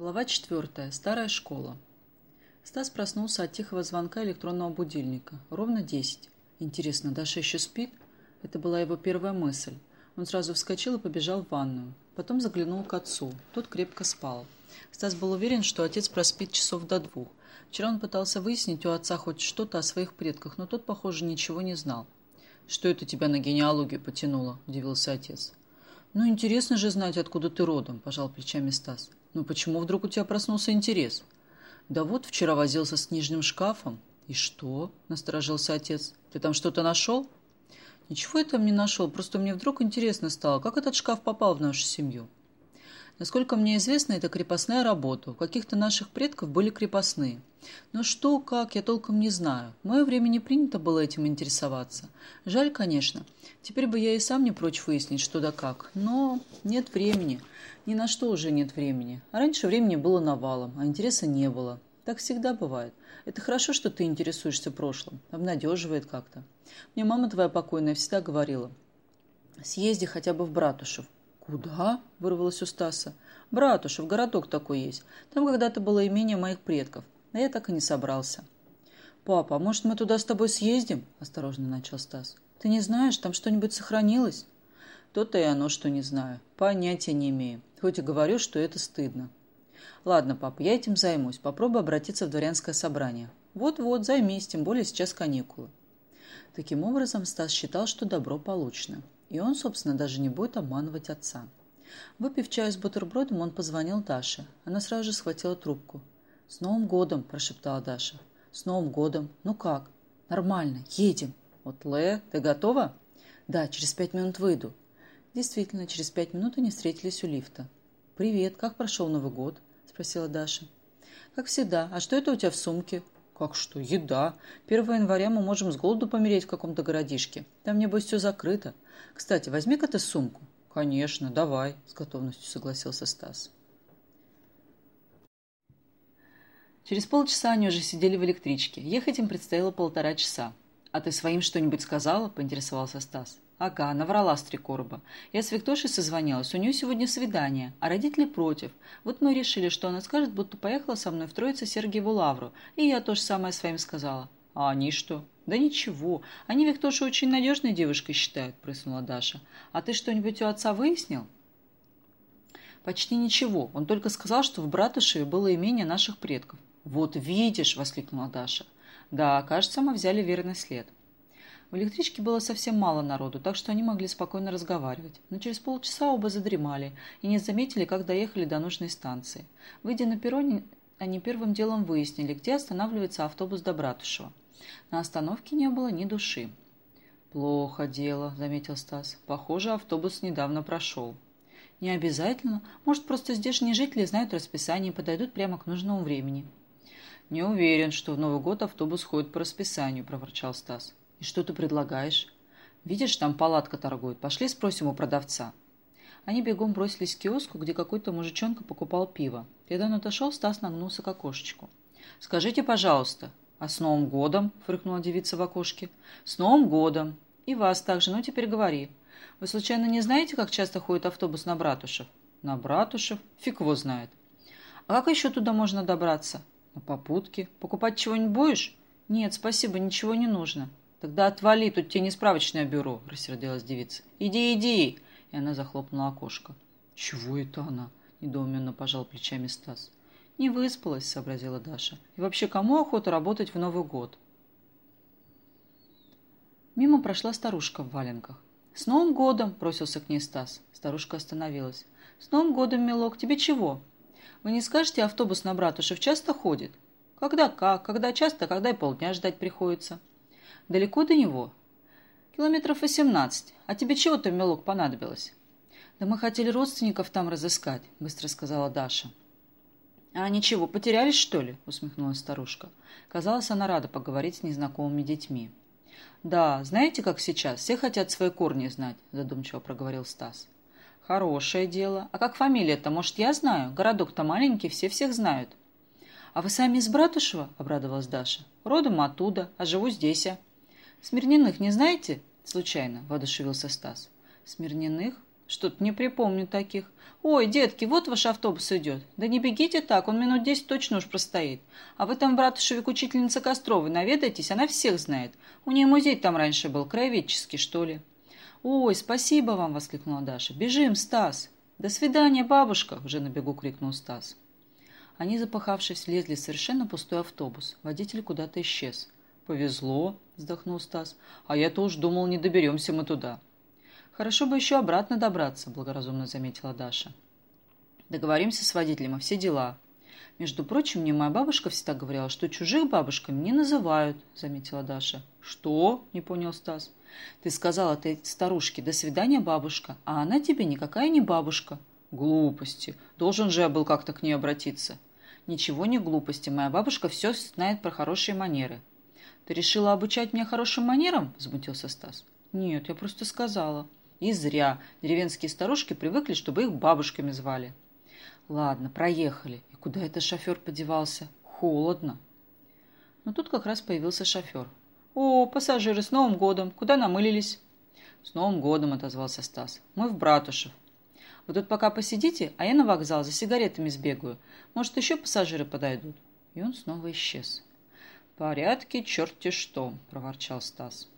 Глава четвертая. Старая школа. Стас проснулся от тихого звонка электронного будильника. Ровно десять. Интересно, Даша еще спит? Это была его первая мысль. Он сразу вскочил и побежал в ванную. Потом заглянул к отцу. Тот крепко спал. Стас был уверен, что отец проспит часов до двух. Вчера он пытался выяснить у отца хоть что-то о своих предках, но тот, похоже, ничего не знал. «Что это тебя на генеалогию потянуло?» – удивился отец. «Ну, интересно же знать, откуда ты родом», – пожал плечами Стас. «Ну, почему вдруг у тебя проснулся интерес?» «Да вот, вчера возился с книжным шкафом». «И что?» – насторожился отец. «Ты там что-то нашел?» «Ничего я там не нашел, просто мне вдруг интересно стало, как этот шкаф попал в нашу семью». Насколько мне известно, это крепостная работа. У каких-то наших предков были крепостные. Но что, как, я толком не знаю. В мое время не принято было этим интересоваться. Жаль, конечно. Теперь бы я и сам не прочь выяснить, что да как. Но нет времени. Ни на что уже нет времени. А раньше времени было навалом, а интереса не было. Так всегда бывает. Это хорошо, что ты интересуешься прошлым. Обнадеживает как-то. Мне мама твоя покойная всегда говорила. Съезди хотя бы в Братушев. «Куда?» – вырвалось у Стаса. «Братушев, городок такой есть. Там когда-то было имение моих предков. А я так и не собрался». «Папа, а может, мы туда с тобой съездим?» – осторожно начал Стас. «Ты не знаешь, там что-нибудь сохранилось?» «То-то и оно, что не знаю. Понятия не имею. Хоть и говорю, что это стыдно». «Ладно, папа, я этим займусь. Попробую обратиться в дворянское собрание». «Вот-вот, займись, тем более сейчас каникулы». Таким образом, Стас считал, что добро получено. И он, собственно, даже не будет обманывать отца. Выпив чаю с бутербродом, он позвонил Даше. Она сразу же схватила трубку. «С Новым годом!» – прошептала Даша. «С Новым годом! Ну как?» «Нормально, едем!» «Вот, Ле, ты готова?» «Да, через пять минут выйду». Действительно, через пять минут они встретились у лифта. «Привет, как прошел Новый год?» – спросила Даша. «Как всегда. А что это у тебя в сумке?» «Как что? Еда. 1 января мы можем с голоду помереть в каком-то городишке. Там, небось, все закрыто. Кстати, возьми-ка ты сумку». «Конечно, давай», — с готовностью согласился Стас. Через полчаса они уже сидели в электричке. Ехать им предстояло полтора часа. «А ты своим что-нибудь сказала?» – поинтересовался Стас. Ага, наврала с три короба. Я с Виктошей созвонилась, у нее сегодня свидание, а родители против. Вот мы решили, что она скажет, будто поехала со мной в Троице Сергиеву Лавру, и я то же самое своим сказала. А они что? Да ничего, они Виктошу очень надежной девушкой считают, прыснула Даша. А ты что-нибудь у отца выяснил? Почти ничего, он только сказал, что в Братышеве было имение наших предков. Вот видишь, воскликнула Даша. Да, кажется, мы взяли верный след. В электричке было совсем мало народу, так что они могли спокойно разговаривать. Но через полчаса оба задремали и не заметили, как доехали до нужной станции. Выйдя на перроне, они первым делом выяснили, где останавливается автобус до Братушева. На остановке не было ни души. «Плохо дело», — заметил Стас. «Похоже, автобус недавно прошел». «Не обязательно. Может, просто здешние жители знают расписание и подойдут прямо к нужному времени». «Не уверен, что в Новый год автобус ходит по расписанию», — проворчал Стас. «И что ты предлагаешь?» «Видишь, там палатка торгует. Пошли спросим у продавца». Они бегом бросились к киоску, где какой-то мужичонка покупал пиво. Когда он отошел, Стас нагнулся к окошечку. «Скажите, пожалуйста». «А с Новым годом?» — фыркнула девица в окошке. «С Новым годом! И вас также, ну теперь говори. Вы случайно не знаете, как часто ходит автобус на Братушев?» «На Братушев? Фиг его знает». «А как еще туда можно добраться?» «На попутке. Покупать чего-нибудь будешь?» «Нет, спасибо, ничего не нужно». «Тогда отвали, тут тебе не справочное бюро», — рассердилась девица. «Иди, иди!» И она захлопнула окошко. «Чего это она?» — недоуменно пожал плечами Стас. «Не выспалась», — сообразила Даша. «И вообще, кому охота работать в Новый год?» Мимо прошла старушка в валенках. «С Новым годом!» — бросился к ней Стас. Старушка остановилась. «С Новым годом, милок! Тебе чего?» «Вы не скажете, автобус на Братушев часто ходит?» «Когда как? Когда часто, когда и полдня ждать приходится». Далеко до него? Километров восемнадцать. А тебе чего-то, мелок, понадобилось? Да мы хотели родственников там разыскать, быстро сказала Даша. А ничего, потерялись, что ли? усмехнулась старушка. Казалось, она рада поговорить с незнакомыми детьми. Да, знаете, как сейчас? Все хотят свои корни знать, задумчиво проговорил Стас. Хорошее дело. А как фамилия-то? Может, я знаю? Городок-то маленький, все всех знают. А вы сами из Братушева? Обрадовалась Даша. Родом оттуда, а живу здесь. А. «Смирниных не знаете?» «Случайно», — воодушевился Стас. «Смирниных? Что-то не припомню таких. Ой, детки, вот ваш автобус идет. Да не бегите так, он минут десять точно уж простоит. А вы там, братушевик, учительница Костровой, наведайтесь, она всех знает. У нее музей там раньше был, краеведческий, что ли. Ой, спасибо вам, воскликнула Даша. Бежим, Стас. До свидания, бабушка, уже на бегу крикнул Стас. Они, запахавшись, влезли в совершенно пустой автобус. Водитель куда-то исчез. «Повезло», — вздохнул Стас. «А я-то уж думал, не доберемся мы туда». «Хорошо бы еще обратно добраться», — благоразумно заметила Даша. «Договоримся с водителем, а все дела». «Между прочим, мне моя бабушка всегда говорила, что чужих бабушками не называют», — заметила Даша. «Что?» — не понял Стас. «Ты сказала этой старушке «до свидания, бабушка», а она тебе никакая не бабушка». «Глупости. Должен же я был как-то к ней обратиться». «Ничего не глупости. Моя бабушка все знает про хорошие манеры». «Ты решила обучать меня хорошим манерам?» — возмутился Стас. «Нет, я просто сказала». И зря. Деревенские старушки привыкли, чтобы их бабушками звали. Ладно, проехали. И куда этот шофер подевался? Холодно. Но тут как раз появился шофер. «О, пассажиры, с Новым годом! Куда намылились?» «С Новым годом!» — отозвался Стас. «Мы в Братушев. Вы тут пока посидите, а я на вокзал за сигаретами сбегаю. Может, еще пассажиры подойдут?» И он снова исчез. «Порядки, черти что!» — проворчал Стас.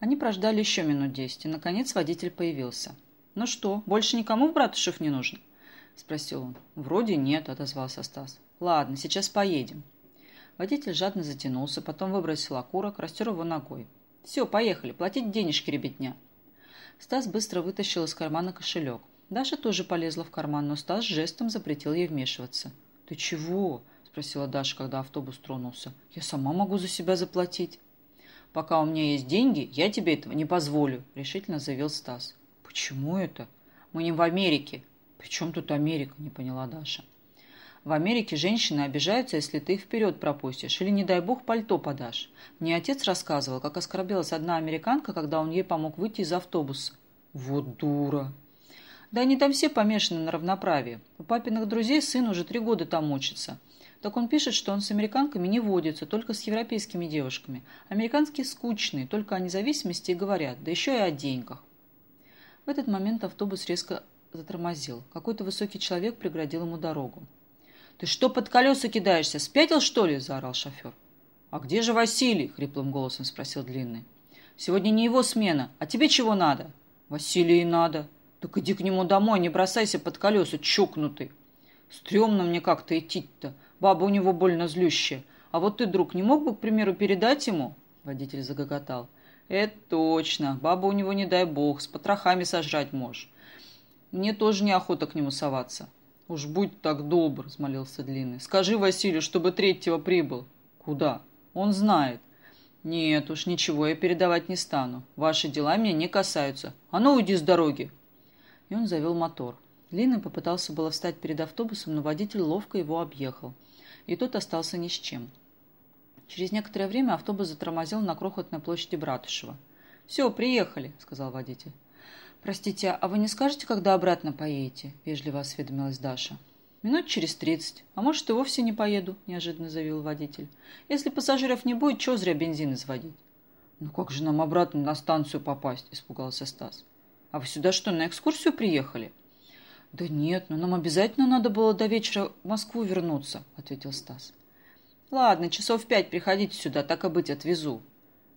Они прождали еще минут десять, и, наконец, водитель появился. «Ну что, больше никому в Братушев не нужно?» — спросил он. «Вроде нет», — отозвался Стас. «Ладно, сейчас поедем». Водитель жадно затянулся, потом выбросил окурок, растер его ногой. «Все, поехали, платить денежки, ребятня». Стас быстро вытащил из кармана кошелек. Даша тоже полезла в карман, но Стас жестом запретил ей вмешиваться. «Ты чего?» — спросила Даша, когда автобус тронулся. «Я сама могу за себя заплатить». «Пока у меня есть деньги, я тебе этого не позволю», — решительно заявил Стас. «Почему это? Мы не в Америке». «При чем тут Америка?» — не поняла Даша. В Америке женщины обижаются, если ты их вперед пропустишь или, не дай бог, пальто подашь. Мне отец рассказывал, как оскорбилась одна американка, когда он ей помог выйти из автобуса. Вот дура. Да они там все помешаны на равноправии. У папиных друзей сын уже три года там учится. Так он пишет, что он с американками не водится, только с европейскими девушками. Американские скучные, только о независимости и говорят, да еще и о деньгах. В этот момент автобус резко затормозил. Какой-то высокий человек преградил ему дорогу. «Ты что под колеса кидаешься? Спятил, что ли?» – заорал шофер. «А где же Василий?» – хриплым голосом спросил Длинный. «Сегодня не его смена. А тебе чего надо?» «Василий надо». «Так иди к нему домой, не бросайся под колеса, чокнутый». «Стремно мне как-то идти-то. Баба у него больно злющая. А вот ты, друг, не мог бы, к примеру, передать ему?» Водитель загоготал. «Это точно. Баба у него, не дай бог, с потрохами сожрать можешь. Мне тоже неохота к нему соваться». «Уж будь так добр», — взмолился Длинный. «Скажи Василию, чтобы третьего прибыл». «Куда?» «Он знает». «Нет уж, ничего я передавать не стану. Ваши дела меня не касаются. А ну, уйди с дороги!» И он завел мотор. Длинный попытался было встать перед автобусом, но водитель ловко его объехал и тот остался ни с чем. Через некоторое время автобус затормозил на крохотной площади Братушева. «Все, приехали», — сказал водитель. «Простите, а вы не скажете, когда обратно поедете?» — вежливо осведомилась Даша. «Минут через тридцать. А может, и вовсе не поеду», — неожиданно заявил водитель. «Если пассажиров не будет, чего зря бензин изводить?» «Ну как же нам обратно на станцию попасть?» — испугался Стас. «А вы сюда что, на экскурсию приехали?» «Да нет, но нам обязательно надо было до вечера в Москву вернуться», — ответил Стас. «Ладно, часов в пять приходите сюда, так и быть, отвезу».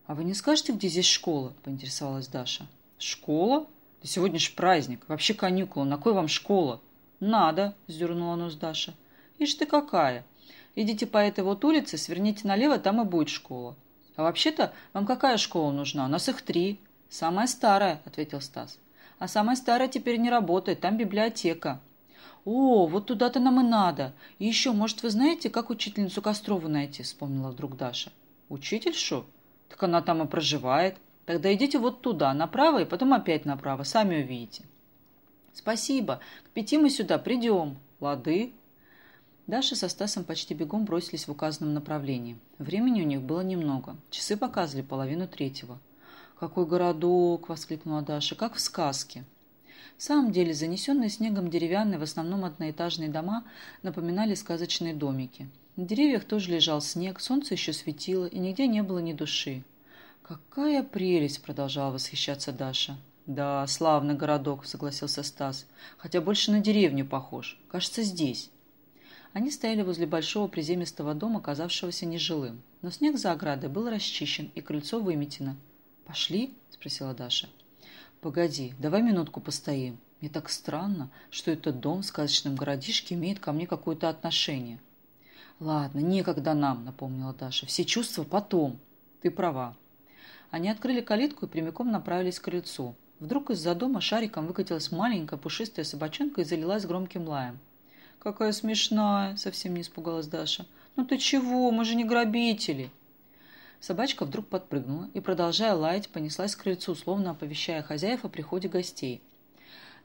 «А вы не скажете, где здесь школа?» — поинтересовалась Даша. «Школа? Да сегодня ж праздник, вообще каникула, на кой вам школа?» «Надо», — сдернула нос Даша. «Ишь ты какая! Идите по этой вот улице, сверните налево, там и будет школа». «А вообще-то вам какая школа нужна? У нас их три». «Самая старая», — ответил Стас. А самая старая теперь не работает, там библиотека. О, вот туда-то нам и надо. И еще, может, вы знаете, как учительницу Кострову найти, вспомнила вдруг Даша. Учительшу? Так она там и проживает. Тогда идите вот туда, направо, и потом опять направо, сами увидите. Спасибо. К пяти мы сюда придем. Лады. Даша со Стасом почти бегом бросились в указанном направлении. Времени у них было немного. Часы показывали половину третьего. «Какой городок!» — воскликнула Даша. «Как в сказке!» В самом деле, занесенные снегом деревянные, в основном одноэтажные дома, напоминали сказочные домики. На деревьях тоже лежал снег, солнце еще светило, и нигде не было ни души. «Какая прелесть!» — продолжала восхищаться Даша. «Да, славный городок», — согласился Стас. «Хотя больше на деревню похож. Кажется, здесь». Они стояли возле большого приземистого дома, казавшегося нежилым. Но снег за оградой был расчищен, и крыльцо выметено. «Пошли?» — спросила Даша. «Погоди, давай минутку постоим. Мне так странно, что этот дом в сказочном городишке имеет ко мне какое-то отношение». «Ладно, некогда нам», — напомнила Даша. «Все чувства потом». «Ты права». Они открыли калитку и прямиком направились к крыльцу. Вдруг из-за дома шариком выкатилась маленькая пушистая собачонка и залилась громким лаем. «Какая смешная!» — совсем не испугалась Даша. «Ну ты чего? Мы же не грабители!» Собачка вдруг подпрыгнула и, продолжая лаять, понеслась к крыльцу, словно оповещая хозяев о приходе гостей.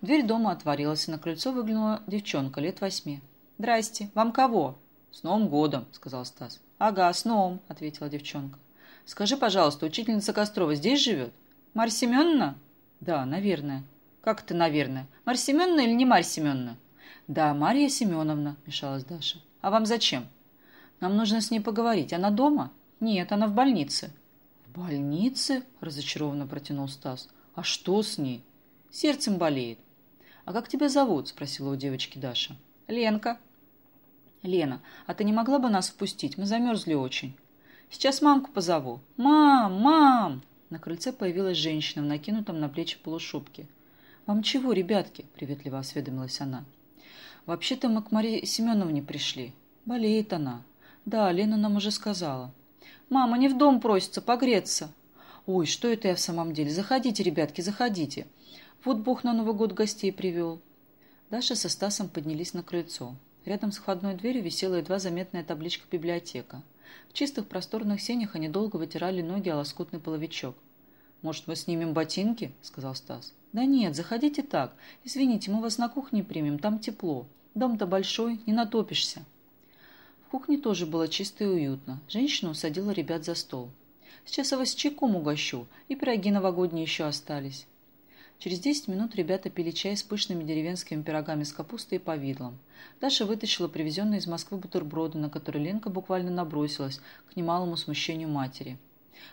Дверь дома отворилась, и на крыльцо выглянула девчонка лет восьми. «Здрасте! Вам кого?» «С Новым годом!» — сказал Стас. «Ага, с новым!» — ответила девчонка. «Скажи, пожалуйста, учительница Кострова здесь живет?» «Марья Семеновна?» «Да, наверное». «Как это, наверное? Марья Семеновна или не Марья Семеновна?» «Да, Марья Семеновна», — мешалась Даша. «А вам зачем?» «Нам нужно с ней поговорить. Она дома?» «Нет, она в больнице». «В больнице?» – разочарованно протянул Стас. «А что с ней?» «Сердцем болеет». «А как тебя зовут?» – спросила у девочки Даша. «Ленка». «Лена, а ты не могла бы нас впустить? Мы замерзли очень». «Сейчас мамку позову». «Мам! Мам!» На крыльце появилась женщина в накинутом на плечи полушубке. «Вам чего, ребятки?» – приветливо осведомилась она. «Вообще-то мы к Марии Семеновне пришли. Болеет она». «Да, Лена нам уже сказала». «Мама, не в дом просится, погреться». «Ой, что это я в самом деле? Заходите, ребятки, заходите. Вот Бог на Новый год гостей привел». Даша со Стасом поднялись на крыльцо. Рядом с входной дверью висела едва заметная табличка «Библиотека». В чистых просторных сенях они долго вытирали ноги о лоскутный половичок. «Может, мы снимем ботинки?» – сказал Стас. «Да нет, заходите так. Извините, мы вас на кухне примем, там тепло. Дом-то большой, не натопишься». Кухне тоже было чисто и уютно. Женщина усадила ребят за стол. «Сейчас я вас чайком угощу, и пироги новогодние еще остались». Через десять минут ребята пили чай с пышными деревенскими пирогами с капустой и повидлом. Даша вытащила привезенные из Москвы бутерброды, на которые Ленка буквально набросилась, к немалому смущению матери.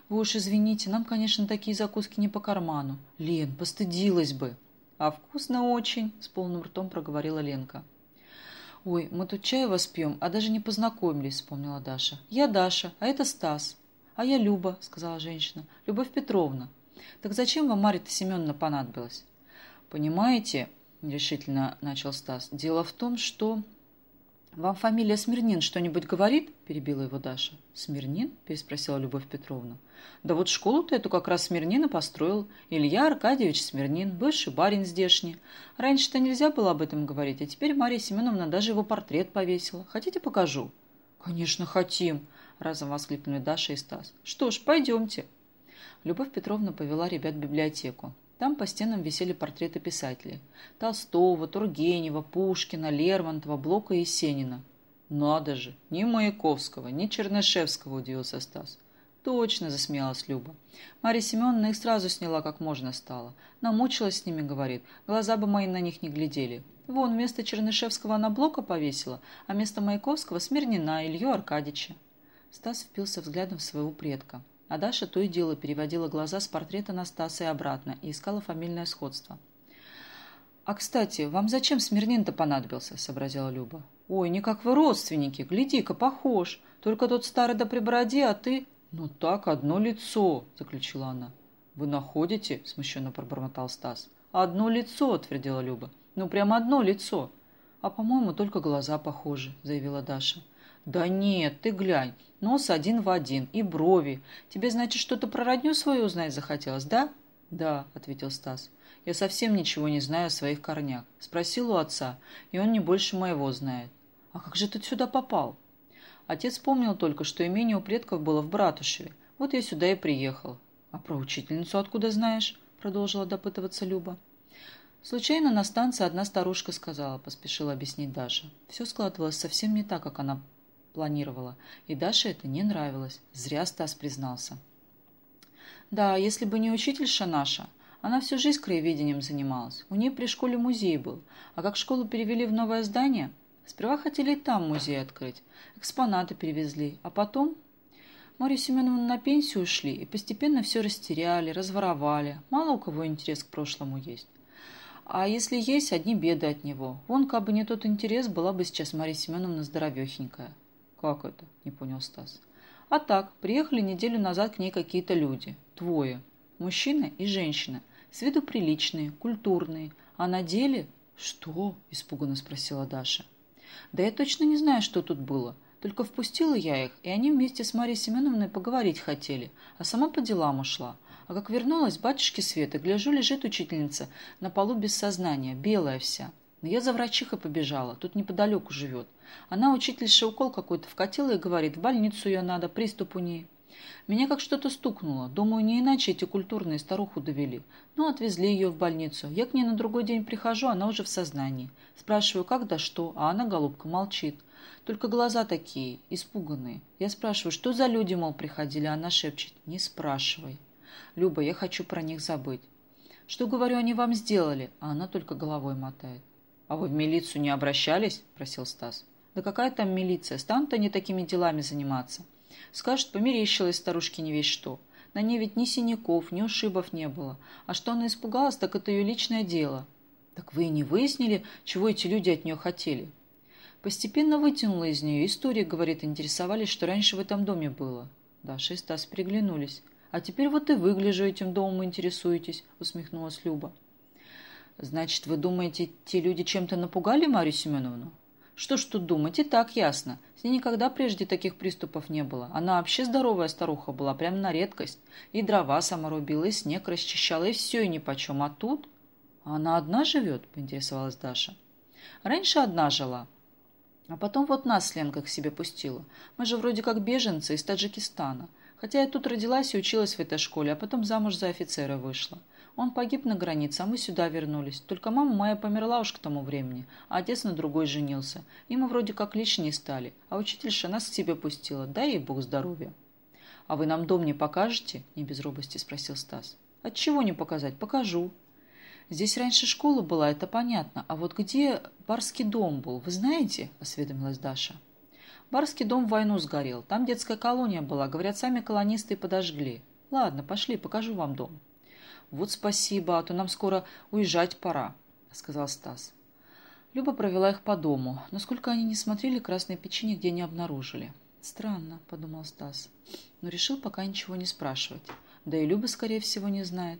«Вы уж извините, нам, конечно, такие закуски не по карману. Лен, постыдилась бы!» «А вкусно очень!» — с полным ртом проговорила Ленка. «Ой, мы тут чай у вас пьем, а даже не познакомились», — вспомнила Даша. «Я Даша, а это Стас». «А я Люба», — сказала женщина. «Любовь Петровна». «Так зачем вам Марья-то Семеновна понадобилась?» «Понимаете», — решительно начал Стас, — «дело в том, что...» «Вам фамилия Смирнин что-нибудь говорит?» – перебила его Даша. «Смирнин?» – переспросила Любовь Петровна. «Да вот школу-то эту как раз Смирнина построил. Илья Аркадьевич Смирнин, бывший барин здешний. Раньше-то нельзя было об этом говорить, а теперь Марья Семеновна даже его портрет повесила. Хотите, покажу?» «Конечно, хотим!» – разом воскликнули Даша и Стас. «Что ж, пойдемте!» Любовь Петровна повела ребят в библиотеку. Там по стенам висели портреты писателей. Толстого, Тургенева, Пушкина, Лермонтова, Блока и Есенина. «Надо же! Ни Маяковского, ни Чернышевского!» – удивился Стас. «Точно!» – засмеялась Люба. Марья Семеновна их сразу сняла, как можно стало. Намучилась с ними, говорит. Глаза бы мои на них не глядели. Вон, вместо Чернышевского она Блока повесила, а вместо Маяковского – Смирнина, Илью Аркадьича. Стас впился взглядом в своего предка. А Даша то и дело переводила глаза с портрета на Стаса и обратно и искала фамильное сходство. «А, кстати, вам зачем Смирнин-то понадобился?» – сообразила Люба. «Ой, не как вы родственники, гляди-ка, похож. Только тот старый да при бороде, а ты...» «Ну так, одно лицо», – заключила она. «Вы находите?» – смущенно пробормотал Стас. «Одно лицо», – отвердила Люба. «Ну, прямо одно лицо». «А, по-моему, только глаза похожи», – заявила Даша. «Да нет, ты глянь, нос один в один и брови. Тебе, значит, что-то про родню свою узнать захотелось, да?» «Да», — ответил Стас. «Я совсем ничего не знаю о своих корнях. Спросил у отца, и он не больше моего знает». «А как же ты сюда попал?» Отец помнил только, что имение у предков было в Братушеве. Вот я сюда и приехал. «А про учительницу откуда знаешь?» — продолжила допытываться Люба. Случайно на станции одна старушка сказала, поспешила объяснить Даша. Все складывалось совсем не так, как она планировала, и Даше это не нравилось. Зря Стас признался. Да, если бы не учительша наша, она всю жизнь краеведением занималась. У нее при школе музей был, а как школу перевели в новое здание, сперва хотели там музей открыть, экспонаты перевезли, а потом... Марию Семеновну на пенсию ушли и постепенно все растеряли, разворовали. Мало у кого интерес к прошлому есть. А если есть, одни беды от него. Вон, как бы не тот интерес, была бы сейчас Мария Семеновна здоровехенькая. «Как это?» – не понял Стас. «А так, приехали неделю назад к ней какие-то люди. Двое. Мужчина и женщина. С виду приличные, культурные. А на деле...» «Что?» – испуганно спросила Даша. «Да я точно не знаю, что тут было. Только впустила я их, и они вместе с Марией Семеновной поговорить хотели, а сама по делам ушла. А как вернулась, батюшки Света, гляжу, лежит учительница на полу без сознания, белая вся. Но я за врачихой побежала, тут неподалеку живет. Она учительша укол какой-то вкатила и говорит, в больницу ее надо, приступ у ней. Меня как что-то стукнуло. Думаю, не иначе эти культурные старуху довели. Ну, отвезли ее в больницу. Я к ней на другой день прихожу, она уже в сознании. Спрашиваю, как да что, а она, голубка, молчит. Только глаза такие, испуганные. Я спрашиваю, что за люди, мол, приходили, она шепчет, не спрашивай. Люба, я хочу про них забыть. Что, говорю, они вам сделали? А она только головой мотает. «А вы в милицию не обращались?» – просил Стас. «Да какая там милиция? Станут они такими делами заниматься?» Скажет, померещилась старушке не весь что. На ней ведь ни синяков, ни ушибов не было. А что она испугалась, так это ее личное дело. Так вы и не выяснили, чего эти люди от нее хотели? Постепенно вытянула из нее истории, говорит, интересовались, что раньше в этом доме было. Даша и Стас приглянулись. «А теперь вот и выгляжу этим домом интересуетесь», — усмехнулась Люба. «Значит, вы думаете, те люди чем-то напугали Марию Семеновну?» «Что ж тут думать, и так ясно. С ней никогда прежде таких приступов не было. Она вообще здоровая старуха была, прям на редкость. И дрова сама рубила, и снег расчищала, и все, и нипочем. А тут...» «А она одна живет?» – поинтересовалась Даша. «Раньше одна жила. А потом вот нас с Ленкой к себе пустила. Мы же вроде как беженцы из Таджикистана. Хотя я тут родилась и училась в этой школе, а потом замуж за офицера вышла. Он погиб на границе, а мы сюда вернулись. Только мама моя померла уж к тому времени, а отец на другой женился. И мы вроде как лишние стали, а учительша нас к себе пустила. Дай ей бог здоровья. «А вы нам дом не покажете?» – не без робости спросил Стас. «Отчего не показать? Покажу». «Здесь раньше школа была, это понятно. А вот где барский дом был, вы знаете?» – осведомилась Даша. «Барский дом в войну сгорел. Там детская колония была. Говорят, сами колонисты подожгли. Ладно, пошли, покажу вам дом». «Вот спасибо, а то нам скоро уезжать пора», — сказал Стас. Люба провела их по дому, но сколько они не смотрели, красной печи нигде не обнаружили. «Странно», — подумал Стас, но решил пока ничего не спрашивать. Да и Люба, скорее всего, не знает.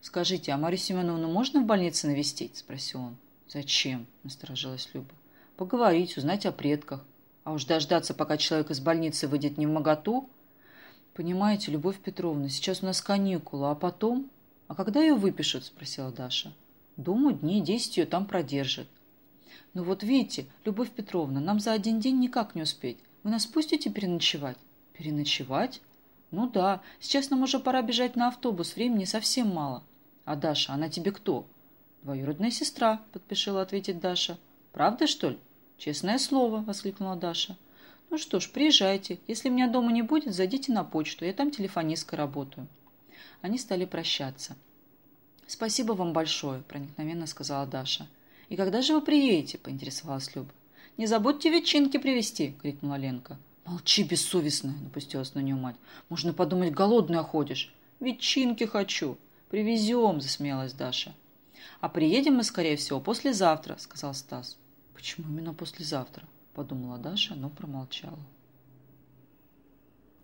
«Скажите, а Марию Семеновну можно в больнице навестить?» — спросил он. «Зачем?» — насторожилась Люба. «Поговорить, узнать о предках. А уж дождаться, пока человек из больницы выйдет не в моготу?» «Понимаете, Любовь Петровна, сейчас у нас каникулы, а потом...» «А когда ее выпишут?» – спросила Даша. «Думаю, дней десять ее там продержат». «Ну вот видите, Любовь Петровна, нам за один день никак не успеть. Вы нас пустите переночевать?» «Переночевать?» «Ну да, сейчас нам уже пора бежать на автобус, времени совсем мало». «А Даша, она тебе кто?» «Двоюродная сестра», – подпишила ответить Даша. «Правда, что ли?» «Честное слово», – воскликнула Даша. «Ну что ж, приезжайте. Если меня дома не будет, зайдите на почту. Я там телефонисткой работаю». Они стали прощаться. «Спасибо вам большое», – проникновенно сказала Даша. «И когда же вы приедете?» – поинтересовалась Люба. «Не забудьте ветчинки привезти!» – крикнула Ленка. «Молчи, бессовестная!» – напустилась на нее мать. «Можно подумать, голодная ходишь!» «Ветчинки хочу!» «Привезем!» – засмеялась Даша. «А приедем мы, скорее всего, послезавтра», – сказал Стас. «Почему именно послезавтра?» – подумала Даша, но промолчала.